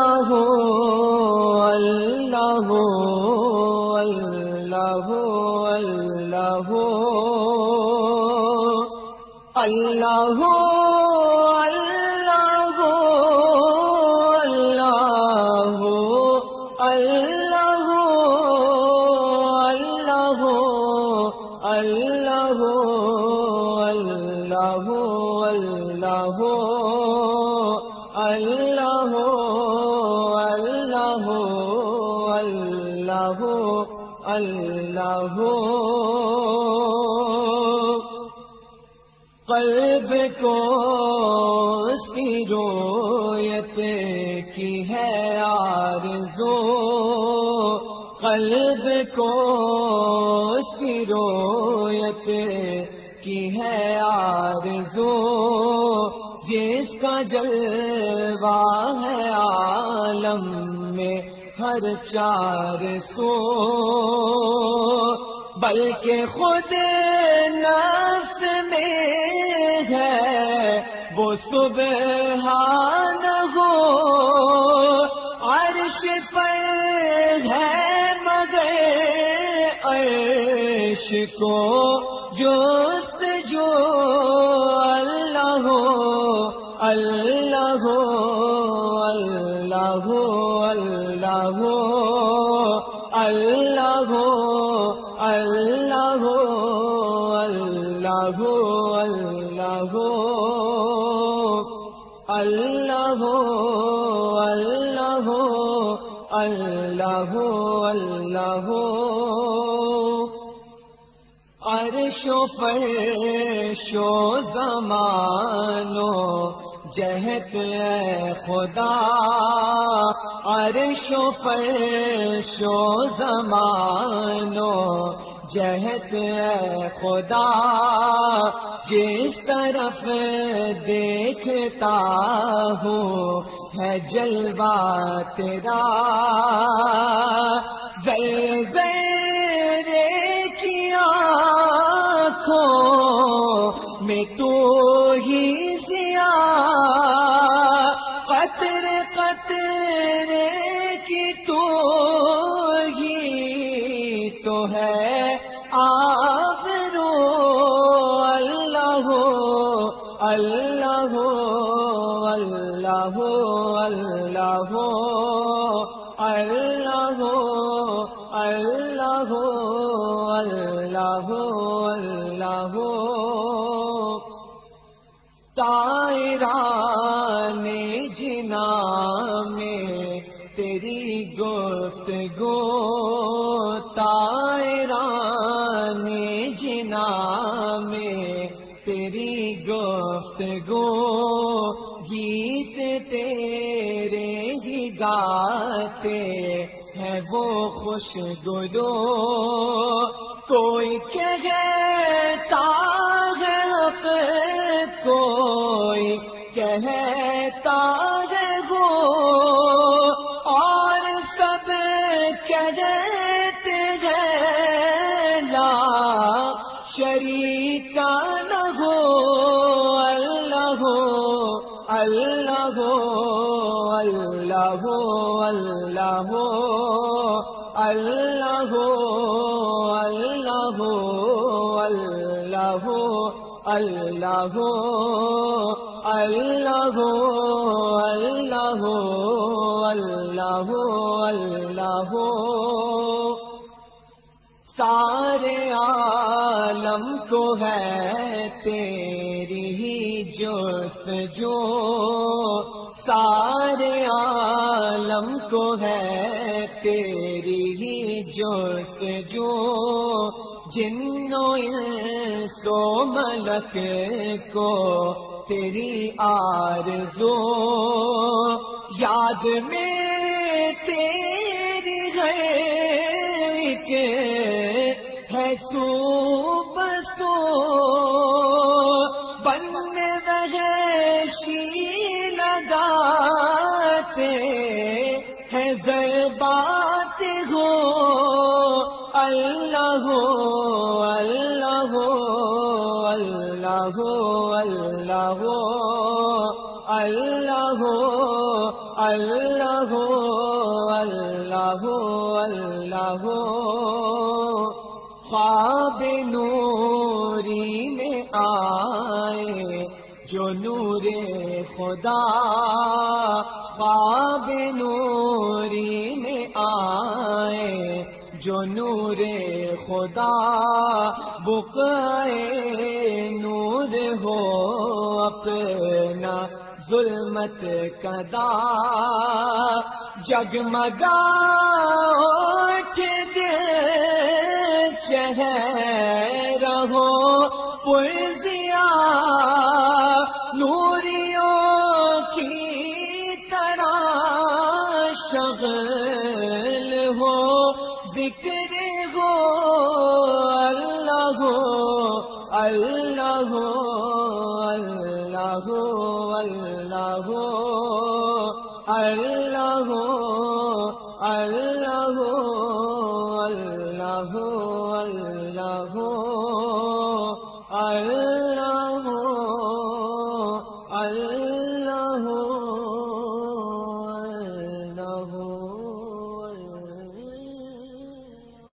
اللہ اللہ اللہ اللہ. اللہ اللہ قلب کو اس کی رویت کی ہے آرزو قلب کو اس کی رویت کی ہے آرزو جس کا جلوہ ہے عالم میں ہر چار سو، بلکہ خود نفس میں ہے، وہ صبح ہو، عرش پر ہے مگر عرش کو جوست جو اللہ ہو اللہ ہو اللہ ہو۔ اللہ اللہ اللہ اللہ اللہ اللہ اللہ عرش و فرش و زمانو جہت خدا، عرش و فرش و زمانو جہت خدا۔ جس طرف دیکھتا ہوں ہے جلوہ تیرا۔ زل قطر کی تو ہی تو ہے آپ رو اللہ ہو اللہ ہو اللہ ہو اللہ ہو اللہ ہو اللہ ہو اللہ ہو اللہ تائران تائران جنا میں تیری گفت گو گیت تیرے ہی گاتے ہے وہ خوش گرو کوئی کہتا ہے کوئی کہتا اللہ اللہ اللہ اللہ اللہ اللہ اللہ اللہ اللہ اللہ اللہ سارے عالم کو ہے تیری ہی جوست جو سارے عالم کو ہے، تیری ہی جوست جو جنوں سو ملک کو تیری آرزو۔ یاد میں تیری گئے کے ہے سو لگاتے ہے زربات ہو، اللہ اللہ اللہ اللہ اللہ اللہ اللہ اللہ اللہ خواب نوری میں آئے جو نور خدا خواب نوری میں آئے، جو نور خدا بکائے، نور ہو اپنا ظلمت کدا۔ جگمگا چہر ہو پلزیا شغل ہو ذکر ہو اللہ ہو اللہ ہو اللہ ہو اللہ ہو اللہ ہو اللہ ہو اللہ ہو اللہ ہو اللہ